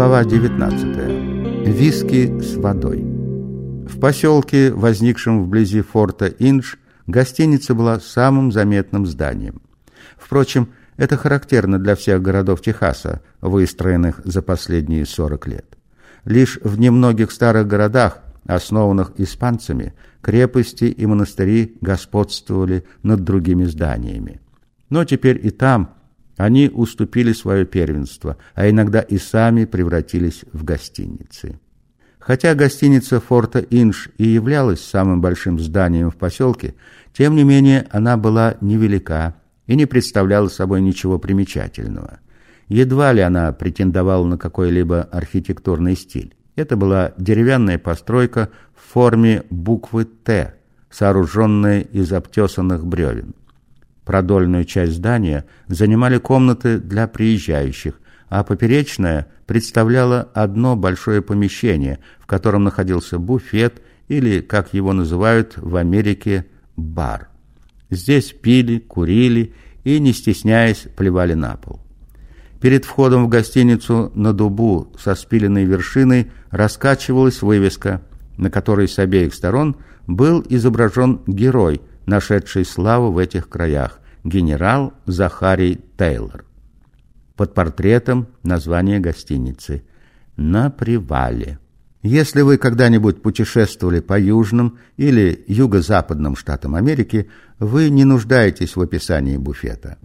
Глава 19. Виски с водой. В поселке, возникшем вблизи форта Индж, гостиница была самым заметным зданием. Впрочем, это характерно для всех городов Техаса, выстроенных за последние 40 лет. Лишь в немногих старых городах, основанных испанцами, крепости и монастыри господствовали над другими зданиями. Но теперь и там они уступили свое первенство, а иногда и сами превратились в гостиницы. Хотя гостиница форта Инш и являлась самым большим зданием в поселке, тем не менее она была невелика и не представляла собой ничего примечательного. Едва ли она претендовала на какой-либо архитектурный стиль. Это была деревянная постройка в форме буквы «Т», сооруженная из обтесанных бревен. Продольную часть здания занимали комнаты для приезжающих, а поперечная представляла одно большое помещение, в котором находился буфет или, как его называют в Америке, бар. Здесь пили, курили и, не стесняясь, плевали на пол. Перед входом в гостиницу на дубу со спиленной вершиной раскачивалась вывеска, на которой с обеих сторон был изображен герой – нашедший славу в этих краях, генерал Захарий Тейлор. Под портретом название гостиницы «На привале». Если вы когда-нибудь путешествовали по южным или юго-западным штатам Америки, вы не нуждаетесь в описании буфета.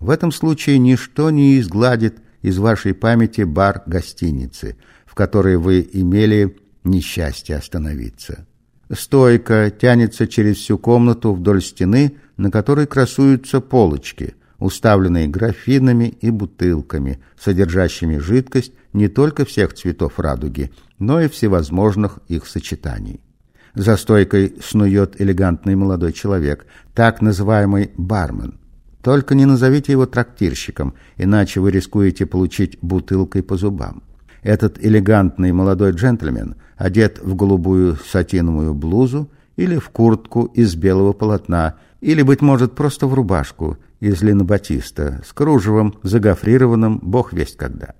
В этом случае ничто не изгладит из вашей памяти бар гостиницы, в которой вы имели несчастье остановиться. Стойка тянется через всю комнату вдоль стены, на которой красуются полочки, уставленные графинами и бутылками, содержащими жидкость не только всех цветов радуги, но и всевозможных их сочетаний. За стойкой снует элегантный молодой человек, так называемый бармен. Только не назовите его трактирщиком, иначе вы рискуете получить бутылкой по зубам. Этот элегантный молодой джентльмен одет в голубую сатиновую блузу или в куртку из белого полотна, или, быть может, просто в рубашку из линобатиста с кружевом, загофрированным бог весть когда.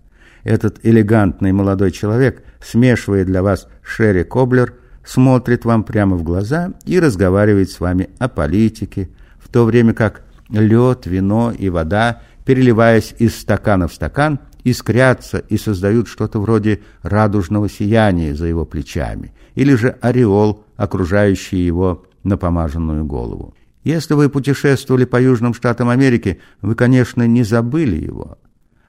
Этот элегантный молодой человек, смешивая для вас Шерри Коблер, смотрит вам прямо в глаза и разговаривает с вами о политике, в то время как лед, вино и вода, переливаясь из стакана в стакан, искрятся и создают что-то вроде радужного сияния за его плечами, или же ореол, окружающий его напомаженную голову. Если вы путешествовали по южным штатам Америки, вы, конечно, не забыли его.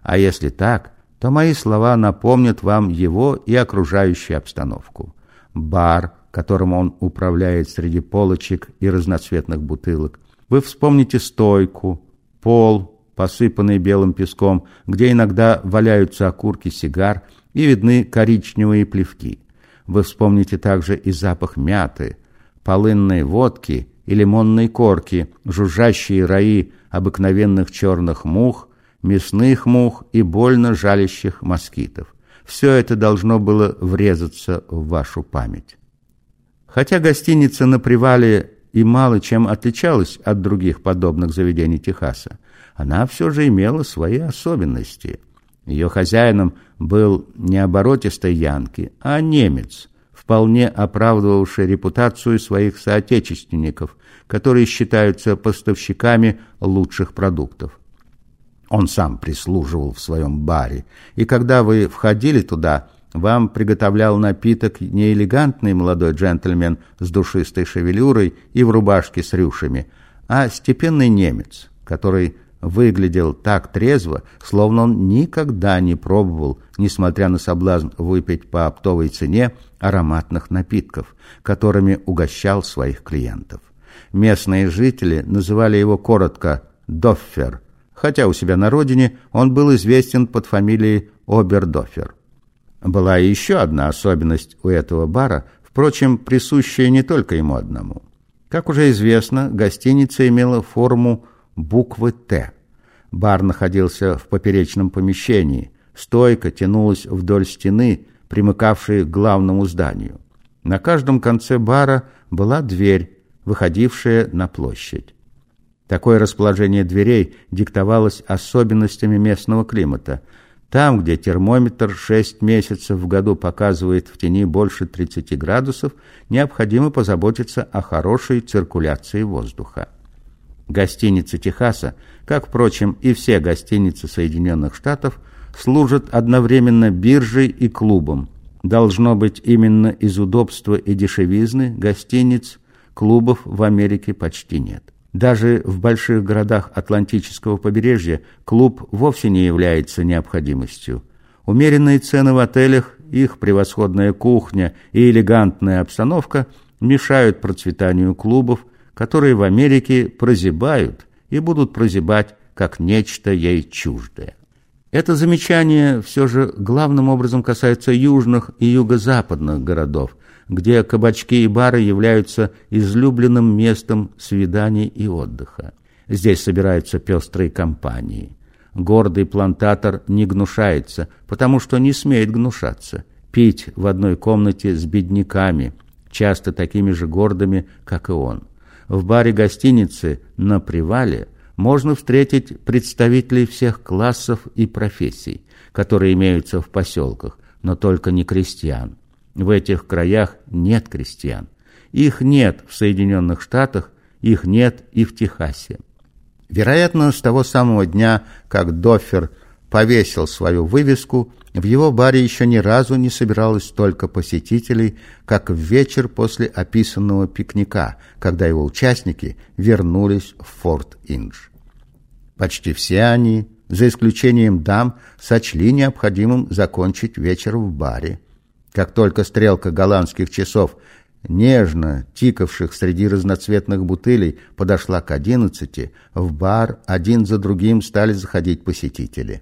А если так, то мои слова напомнят вам его и окружающую обстановку. Бар, которым он управляет среди полочек и разноцветных бутылок. Вы вспомните стойку, пол, посыпанный белым песком, где иногда валяются окурки сигар и видны коричневые плевки. Вы вспомните также и запах мяты, полынной водки и лимонной корки, жужжащие раи обыкновенных черных мух, мясных мух и больно жалящих москитов. Все это должно было врезаться в вашу память. Хотя гостиница на привале и мало чем отличалась от других подобных заведений Техаса, она все же имела свои особенности. Ее хозяином был не оборотистой янки, а немец, вполне оправдывавший репутацию своих соотечественников, которые считаются поставщиками лучших продуктов. Он сам прислуживал в своем баре, и когда вы входили туда, вам приготовлял напиток не элегантный молодой джентльмен с душистой шевелюрой и в рубашке с рюшами, а степенный немец, который выглядел так трезво, словно он никогда не пробовал, несмотря на соблазн выпить по оптовой цене, ароматных напитков, которыми угощал своих клиентов. Местные жители называли его коротко «Доффер», хотя у себя на родине он был известен под фамилией Обердофер. Была еще одна особенность у этого бара, впрочем, присущая не только ему одному. Как уже известно, гостиница имела форму буквы «Т». Бар находился в поперечном помещении. Стойка тянулась вдоль стены, примыкавшей к главному зданию. На каждом конце бара была дверь, выходившая на площадь. Такое расположение дверей диктовалось особенностями местного климата. Там, где термометр 6 месяцев в году показывает в тени больше 30 градусов, необходимо позаботиться о хорошей циркуляции воздуха. Гостиницы Техаса, как, впрочем, и все гостиницы Соединенных Штатов, служат одновременно биржей и клубом. Должно быть, именно из удобства и дешевизны гостиниц, клубов в Америке почти нет. Даже в больших городах Атлантического побережья клуб вовсе не является необходимостью. Умеренные цены в отелях, их превосходная кухня и элегантная обстановка мешают процветанию клубов, которые в Америке прозябают и будут прозябать как нечто ей чуждое. Это замечание все же главным образом касается южных и юго-западных городов, где кабачки и бары являются излюбленным местом свиданий и отдыха. Здесь собираются пестрые компании. Гордый плантатор не гнушается, потому что не смеет гнушаться. Пить в одной комнате с бедняками, часто такими же гордыми, как и он. В баре гостиницы на привале можно встретить представителей всех классов и профессий, которые имеются в поселках, но только не крестьян. В этих краях нет крестьян. Их нет в Соединенных Штатах, их нет и в Техасе. Вероятно, с того самого дня, как Доффер повесил свою вывеску, в его баре еще ни разу не собиралось столько посетителей, как в вечер после описанного пикника, когда его участники вернулись в Форт Индж. Почти все они, за исключением дам, сочли необходимым закончить вечер в баре. Как только стрелка голландских часов, нежно тикавших среди разноцветных бутылей, подошла к одиннадцати, в бар один за другим стали заходить посетители.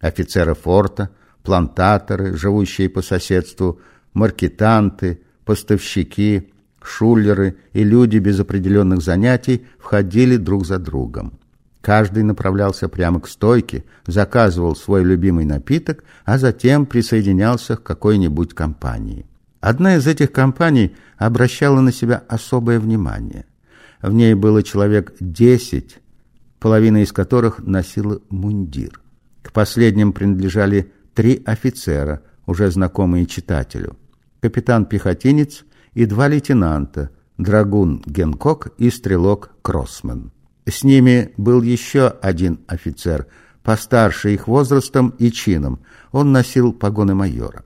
Офицеры форта – плантаторы, живущие по соседству, маркетанты, поставщики, шулеры и люди без определенных занятий входили друг за другом. Каждый направлялся прямо к стойке, заказывал свой любимый напиток, а затем присоединялся к какой-нибудь компании. Одна из этих компаний обращала на себя особое внимание. В ней было человек десять, половина из которых носила мундир. К последним принадлежали три офицера, уже знакомые читателю, капитан-пехотинец и два лейтенанта, драгун Генкок и стрелок Кроссман. С ними был еще один офицер, постарше их возрастом и чином, он носил погоны майора.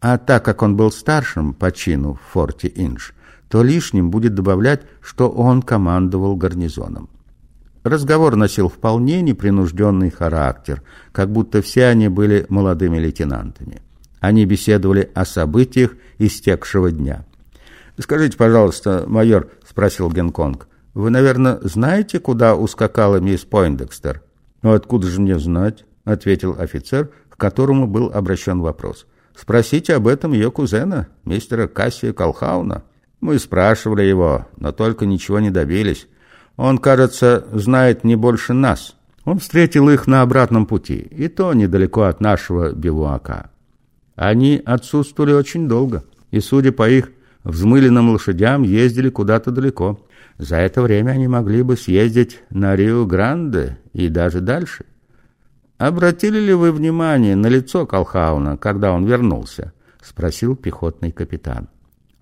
А так как он был старшим по чину в форте Индж, то лишним будет добавлять, что он командовал гарнизоном. Разговор носил вполне непринужденный характер, как будто все они были молодыми лейтенантами. Они беседовали о событиях истекшего дня. «Скажите, пожалуйста, майор», — спросил Генконг, — «вы, наверное, знаете, куда ускакала мисс Пойндекстер?» «Ну, откуда же мне знать?» — ответил офицер, к которому был обращен вопрос. «Спросите об этом ее кузена, мистера Кассия Колхауна. Мы спрашивали его, но только ничего не добились. Он, кажется, знает не больше нас. Он встретил их на обратном пути, и то недалеко от нашего бивуака. Они отсутствовали очень долго, и, судя по их взмыленным лошадям, ездили куда-то далеко. За это время они могли бы съездить на Рио-Гранде и даже дальше. «Обратили ли вы внимание на лицо Колхауна, когда он вернулся?» — спросил пехотный капитан.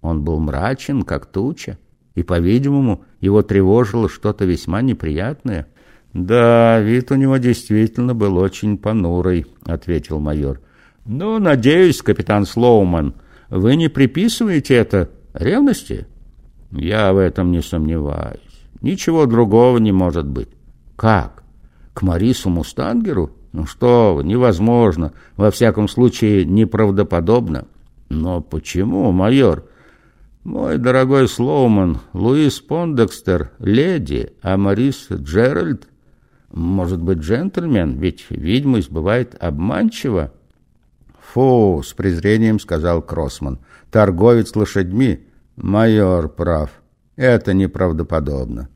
Он был мрачен, как туча и, по-видимому, его тревожило что-то весьма неприятное. «Да, вид у него действительно был очень понурый», — ответил майор. «Ну, надеюсь, капитан Слоуман, вы не приписываете это ревности?» «Я в этом не сомневаюсь. Ничего другого не может быть». «Как? К Марису Мустангеру? Ну что вы, невозможно. Во всяком случае, неправдоподобно». «Но почему, майор?» Мой дорогой Слоуман, Луис Пондекстер, леди, а Марис Джеральд, может быть, джентльмен, ведь ведьмость бывает обманчива. Фу, с презрением сказал Кроссман. Торговец лошадьми. Майор прав. Это неправдоподобно.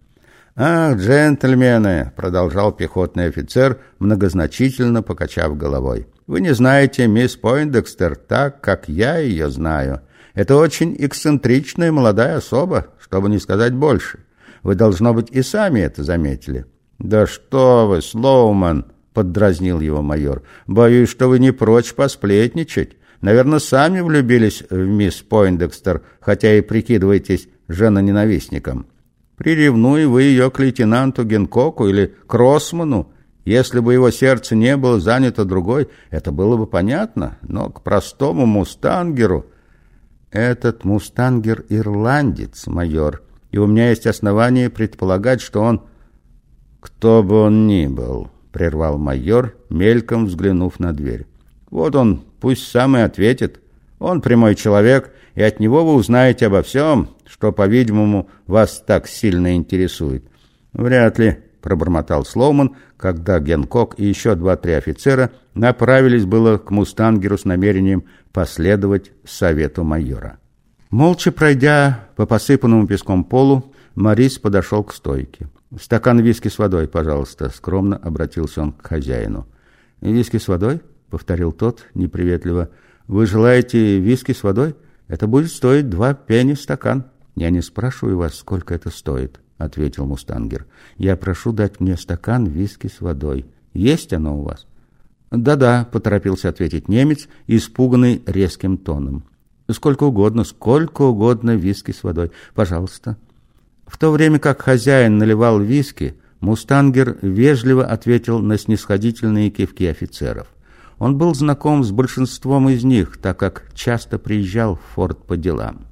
«Ах, джентльмены!» — продолжал пехотный офицер, многозначительно покачав головой. «Вы не знаете мисс Пойндекстер так, как я ее знаю. Это очень эксцентричная молодая особа, чтобы не сказать больше. Вы, должно быть, и сами это заметили. Да что вы, Слоуман, поддразнил его майор. «Боюсь, что вы не прочь посплетничать. Наверное, сами влюбились в мисс Пойндекстер, хотя и прикидываетесь женоненавистником. Приревнуй вы ее к лейтенанту Генкоку или Кроссману. Если бы его сердце не было занято другой, это было бы понятно, но к простому мустангеру... Этот мустангер ирландец, майор, и у меня есть основания предполагать, что он... Кто бы он ни был, прервал майор, мельком взглянув на дверь. Вот он, пусть сам и ответит. Он прямой человек, и от него вы узнаете обо всем, что, по-видимому, вас так сильно интересует. Вряд ли, пробормотал Слоуман, когда Генкок и еще два-три офицера направились было к мустангеру с намерением последовать совету майора. Молча пройдя по посыпанному песком полу, Морис подошел к стойке. «Стакан виски с водой, пожалуйста», — скромно обратился он к хозяину. «Виски с водой?» — повторил тот неприветливо. «Вы желаете виски с водой? Это будет стоить два пенни стакан». «Я не спрашиваю вас, сколько это стоит», — ответил мустангер. «Я прошу дать мне стакан виски с водой. Есть оно у вас?» «Да-да», — поторопился ответить немец, испуганный резким тоном. «Сколько угодно, сколько угодно виски с водой. Пожалуйста». В то время как хозяин наливал виски, мустангер вежливо ответил на снисходительные кивки офицеров. Он был знаком с большинством из них, так как часто приезжал в форт по делам.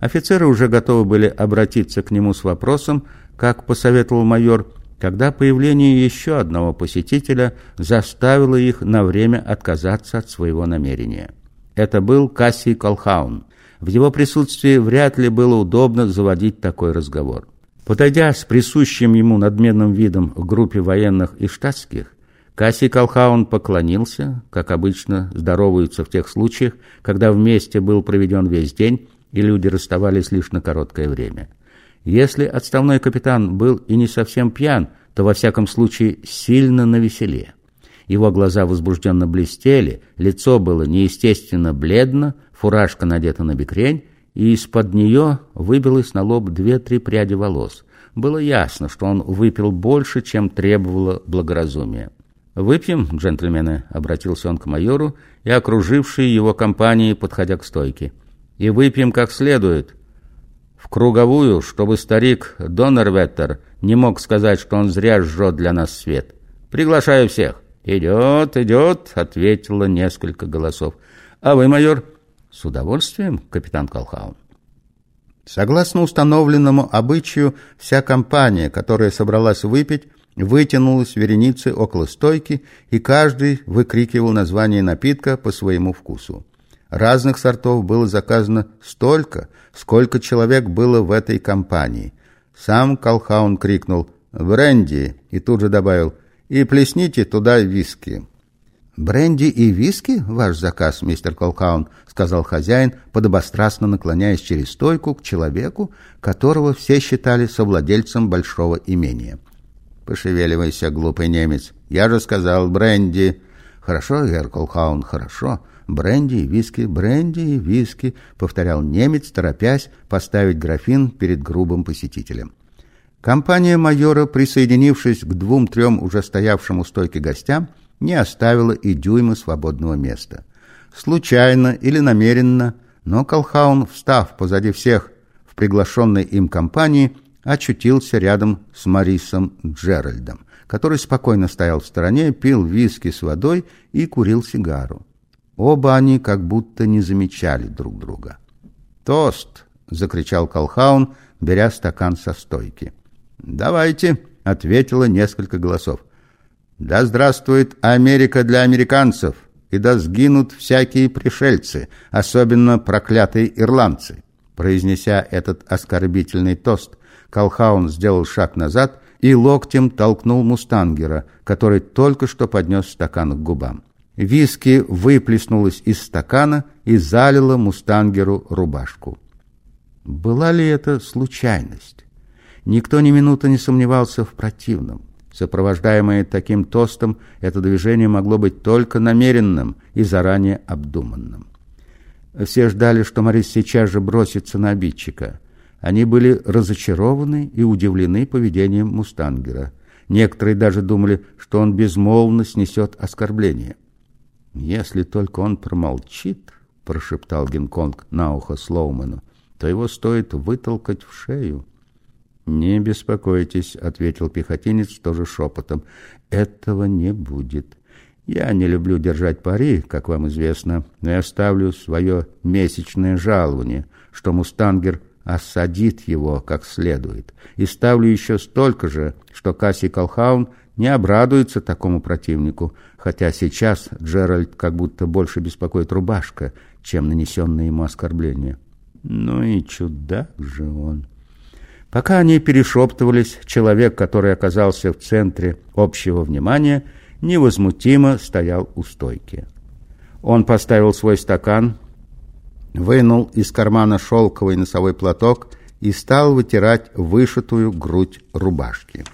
Офицеры уже готовы были обратиться к нему с вопросом, как посоветовал майор, когда появление еще одного посетителя заставило их на время отказаться от своего намерения. Это был Кассий Колхаун. В его присутствии вряд ли было удобно заводить такой разговор. Подойдя с присущим ему надменным видом к группе военных и штатских, Кассий Колхаун поклонился, как обычно здороваются в тех случаях, когда вместе был проведен весь день, и люди расставались лишь на короткое время. Если отставной капитан был и не совсем пьян, то во всяком случае сильно навеселе. Его глаза возбужденно блестели, лицо было неестественно бледно, фуражка надета на бекрень, и из-под нее выбилось на лоб две-три пряди волос. Было ясно, что он выпил больше, чем требовало благоразумие. «Выпьем, джентльмены», — обратился он к майору и окружившей его компании, подходя к стойке. «И выпьем как следует. В круговую, чтобы старик Доннерветтер не мог сказать, что он зря жжет для нас свет. Приглашаю всех». «Идет, идет», — ответило несколько голосов. «А вы, майор?» «С удовольствием, капитан Колхаун». Согласно установленному обычаю, вся компания, которая собралась выпить, вытянулась вереницей около стойки, и каждый выкрикивал название напитка по своему вкусу. Разных сортов было заказано столько, сколько человек было в этой компании. Сам Колхаун крикнул «Бренди!» и тут же добавил и плесните туда виски». «Бренди и виски, ваш заказ, мистер Колкаун», — сказал хозяин, подобострастно наклоняясь через стойку к человеку, которого все считали совладельцем большого имения. «Пошевеливайся, глупый немец. Я же сказал, бренди». «Хорошо, Герр Колкаун, хорошо. Бренди и виски, бренди и виски», — повторял немец, торопясь поставить графин перед грубым посетителем. Компания майора, присоединившись к двум-трем уже стоявшим у стойки гостям, не оставила и дюйма свободного места. Случайно или намеренно, но Колхаун, встав позади всех в приглашенной им компании, очутился рядом с Марисом Джеральдом, который спокойно стоял в стороне, пил виски с водой и курил сигару. Оба они как будто не замечали друг друга. «Тост!» — закричал Колхаун, беря стакан со стойки. «Давайте», — ответило несколько голосов. «Да здравствует Америка для американцев, и да сгинут всякие пришельцы, особенно проклятые ирландцы». Произнеся этот оскорбительный тост, Колхаун сделал шаг назад и локтем толкнул мустангера, который только что поднес стакан к губам. Виски выплеснулось из стакана и залило мустангеру рубашку. Была ли это случайность? Никто ни минуты не сомневался в противном. Сопровождаемое таким тостом, это движение могло быть только намеренным и заранее обдуманным. Все ждали, что Морис сейчас же бросится на обидчика. Они были разочарованы и удивлены поведением Мустангера. Некоторые даже думали, что он безмолвно снесет оскорбление. «Если только он промолчит», — прошептал Гинконг на ухо Слоуману, «то его стоит вытолкать в шею». «Не беспокойтесь», — ответил пехотинец тоже шепотом, «этого не будет». Я не люблю держать пари, как вам известно, но я ставлю свое месячное жалование, что мустангер осадит его как следует. И ставлю еще столько же, что Касси Колхаун не обрадуется такому противнику, хотя сейчас Джеральд как будто больше беспокоит рубашка, чем нанесенное ему оскорбление. Ну и чудак же он. Пока они перешептывались, человек, который оказался в центре общего внимания, невозмутимо стоял у стойки. Он поставил свой стакан, вынул из кармана шелковый носовой платок и стал вытирать вышитую грудь рубашки.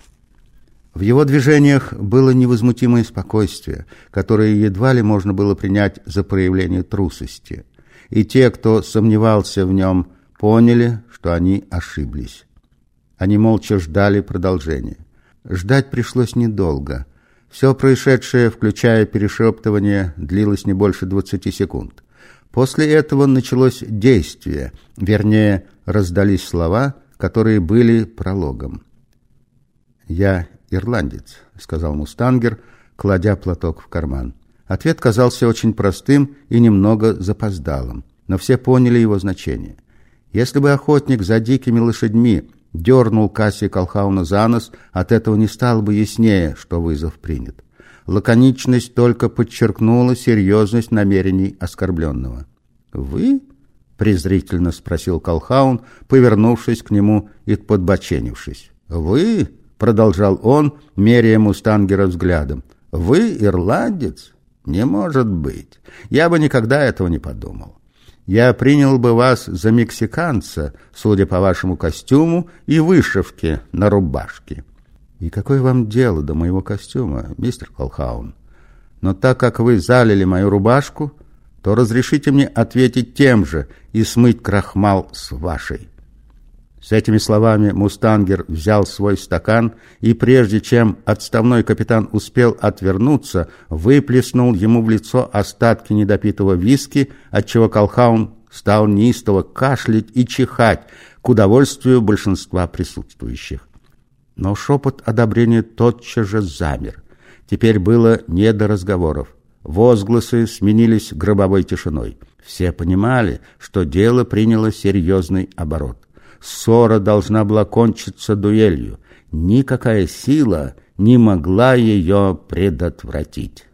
В его движениях было невозмутимое спокойствие, которое едва ли можно было принять за проявление трусости. И те, кто сомневался в нем, поняли, что они ошиблись. Они молча ждали продолжения. Ждать пришлось недолго. Все происшедшее, включая перешептывание, длилось не больше двадцати секунд. После этого началось действие, вернее, раздались слова, которые были прологом. «Я ирландец», — сказал Мустангер, кладя платок в карман. Ответ казался очень простым и немного запоздалым, но все поняли его значение. Если бы охотник за дикими лошадьми дернул Касси Колхауна за нос, от этого не стало бы яснее, что вызов принят. Лаконичность только подчеркнула серьезность намерений оскорбленного. «Вы?» — презрительно спросил Колхаун, повернувшись к нему и подбоченившись. «Вы?» — продолжал он, меряя Мустангера взглядом. «Вы ирландец? Не может быть. Я бы никогда этого не подумал. Я принял бы вас за мексиканца, судя по вашему костюму и вышивке на рубашке». «И какое вам дело до моего костюма, мистер Колхаун? Но так как вы залили мою рубашку, то разрешите мне ответить тем же и смыть крахмал с вашей». С этими словами Мустангер взял свой стакан и, прежде чем отставной капитан успел отвернуться, выплеснул ему в лицо остатки недопитого виски, отчего Колхаун стал неистово кашлять и чихать к удовольствию большинства присутствующих. Но шепот одобрения тотчас же замер. Теперь было не до разговоров. Возгласы сменились гробовой тишиной. Все понимали, что дело приняло серьезный оборот. Ссора должна была кончиться дуэлью. Никакая сила не могла ее предотвратить.